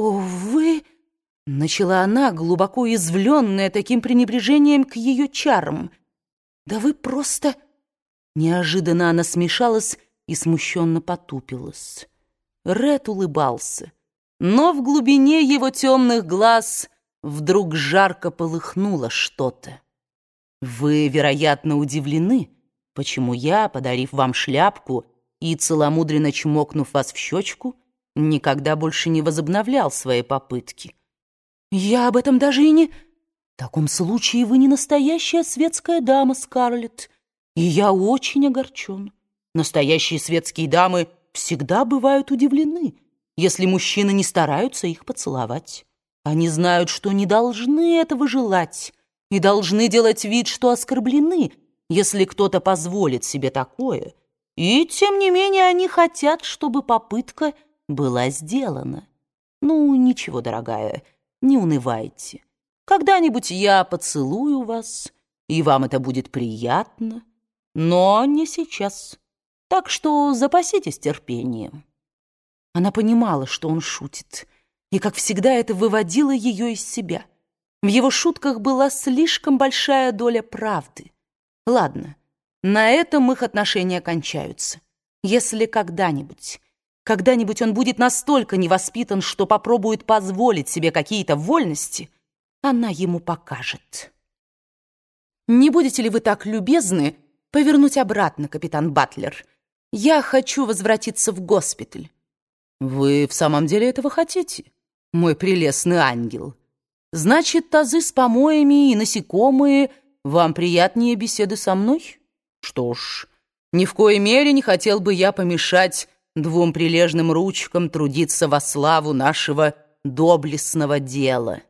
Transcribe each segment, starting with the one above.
«О, вы...» — начала она, глубоко извленная таким пренебрежением к ее чарам. «Да вы просто...» Неожиданно она смешалась и смущенно потупилась. Ред улыбался, но в глубине его темных глаз вдруг жарко полыхнуло что-то. «Вы, вероятно, удивлены, почему я, подарив вам шляпку и целомудренно чмокнув вас в щечку, никогда больше не возобновлял свои попытки. Я об этом даже и не... В таком случае вы не настоящая светская дама, Скарлетт, и я очень огорчен. Настоящие светские дамы всегда бывают удивлены, если мужчины не стараются их поцеловать. Они знают, что не должны этого желать и должны делать вид, что оскорблены, если кто-то позволит себе такое. И, тем не менее, они хотят, чтобы попытка была сделана. Ну, ничего, дорогая, не унывайте. Когда-нибудь я поцелую вас, и вам это будет приятно, но не сейчас. Так что запаситесь терпением. Она понимала, что он шутит, и, как всегда, это выводило ее из себя. В его шутках была слишком большая доля правды. Ладно, на этом их отношения кончаются. Если когда-нибудь когда-нибудь он будет настолько невоспитан, что попробует позволить себе какие-то вольности, она ему покажет. Не будете ли вы так любезны повернуть обратно, капитан Батлер? Я хочу возвратиться в госпиталь. Вы в самом деле этого хотите, мой прелестный ангел? Значит, тазы с помоями и насекомые вам приятнее беседы со мной? Что ж, ни в коей мере не хотел бы я помешать двум прилежным ручкам трудиться во славу нашего доблестного дела.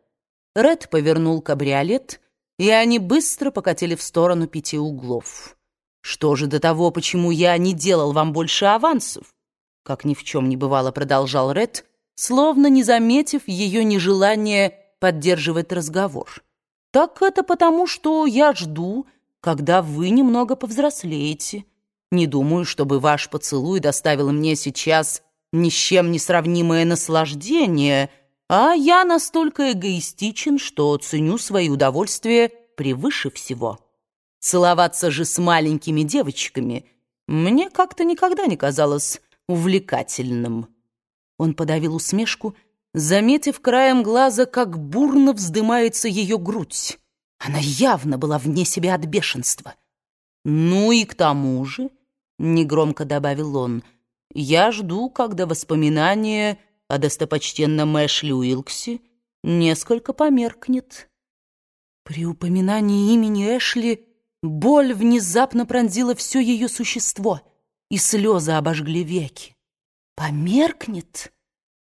Ред повернул кабриолет, и они быстро покатили в сторону пяти углов. «Что же до того, почему я не делал вам больше авансов?» Как ни в чем не бывало, продолжал Ред, словно не заметив ее нежелание поддерживать разговор. «Так это потому, что я жду, когда вы немного повзрослеете». Не думаю, чтобы ваш поцелуй доставил мне сейчас ни с чем не сравнимое наслаждение, а я настолько эгоистичен, что ценю свои удовольствия превыше всего. Целоваться же с маленькими девочками мне как-то никогда не казалось увлекательным. Он подавил усмешку, заметив краем глаза, как бурно вздымается ее грудь. Она явно была вне себя от бешенства. Ну и к тому же негромко добавил он, я жду, когда воспоминание о достопочтенном Эшли Уилксе несколько померкнет. При упоминании имени Эшли боль внезапно пронзила все ее существо, и слезы обожгли веки. Померкнет?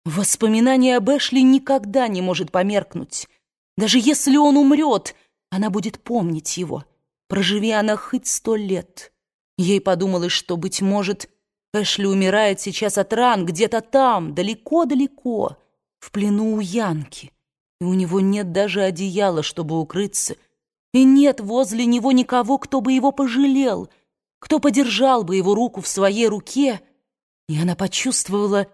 Воспоминание об Эшли никогда не может померкнуть. Даже если он умрет, она будет помнить его. Проживи она хоть сто лет. Ей подумалось, что, быть может, Эшли умирает сейчас от ран где-то там, далеко-далеко, в плену у Янки, и у него нет даже одеяла, чтобы укрыться, и нет возле него никого, кто бы его пожалел, кто подержал бы его руку в своей руке, и она почувствовала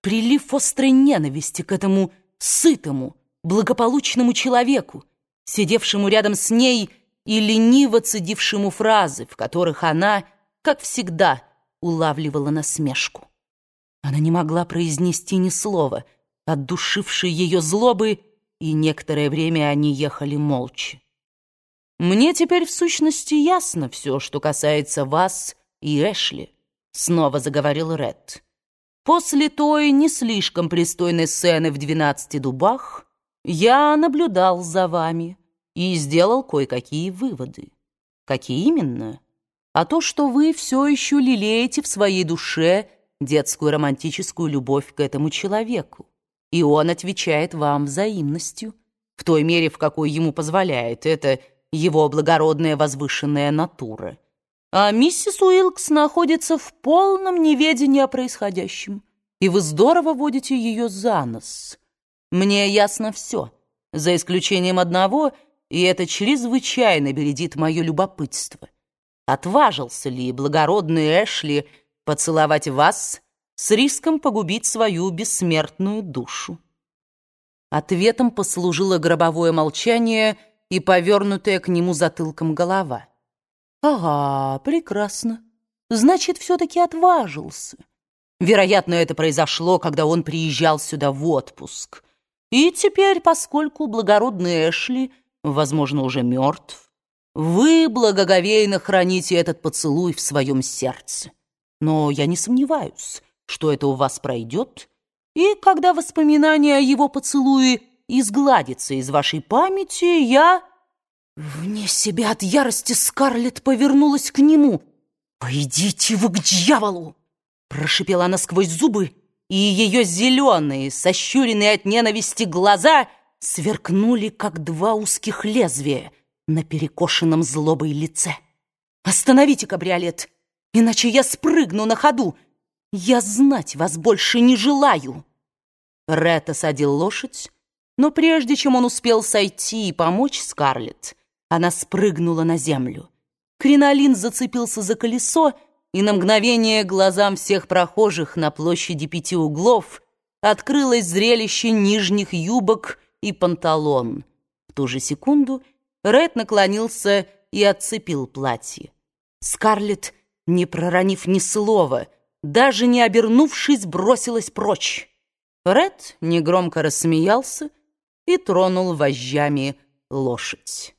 прилив острой ненависти к этому сытому, благополучному человеку, сидевшему рядом с ней и лениво цедившему фразы, в которых она как всегда, улавливала насмешку. Она не могла произнести ни слова, отдушившей ее злобы, и некоторое время они ехали молча. «Мне теперь в сущности ясно все, что касается вас и Эшли», — снова заговорил Ред. «После той не слишком пристойной сцены в «Двенадцати дубах» я наблюдал за вами и сделал кое-какие выводы. Какие именно?» А то, что вы все еще лелеете в своей душе детскую романтическую любовь к этому человеку. И он отвечает вам взаимностью, в той мере, в какой ему позволяет это его благородная возвышенная натура. А миссис Уилкс находится в полном неведении о происходящем, и вы здорово водите ее за нос. Мне ясно все, за исключением одного, и это чрезвычайно бередит мое любопытство — Отважился ли благородный Эшли поцеловать вас с риском погубить свою бессмертную душу? Ответом послужило гробовое молчание и повернутая к нему затылком голова. «Ага, прекрасно. Значит, все-таки отважился. Вероятно, это произошло, когда он приезжал сюда в отпуск. И теперь, поскольку благородный Эшли, возможно, уже мертв, вы благоговейно храните этот поцелуй в своем сердце. Но я не сомневаюсь, что это у вас пройдет, и когда воспоминание о его поцелуе изгладится из вашей памяти, я... Вне себя от ярости Скарлетт повернулась к нему. «Пойдите вы к дьяволу!» Прошипела она сквозь зубы, и ее зеленые, сощуренные от ненависти глаза сверкнули, как два узких лезвия на перекошенном злобой лице. «Остановите кабриолет, иначе я спрыгну на ходу. Я знать вас больше не желаю!» Ред осадил лошадь, но прежде чем он успел сойти и помочь Скарлетт, она спрыгнула на землю. Кринолин зацепился за колесо, и на мгновение глазам всех прохожих на площади пяти углов открылось зрелище нижних юбок и панталон. В ту же секунду Ред наклонился и отцепил платье. Скарлетт, не проронив ни слова, даже не обернувшись, бросилась прочь. Ред негромко рассмеялся и тронул вожжами лошадь.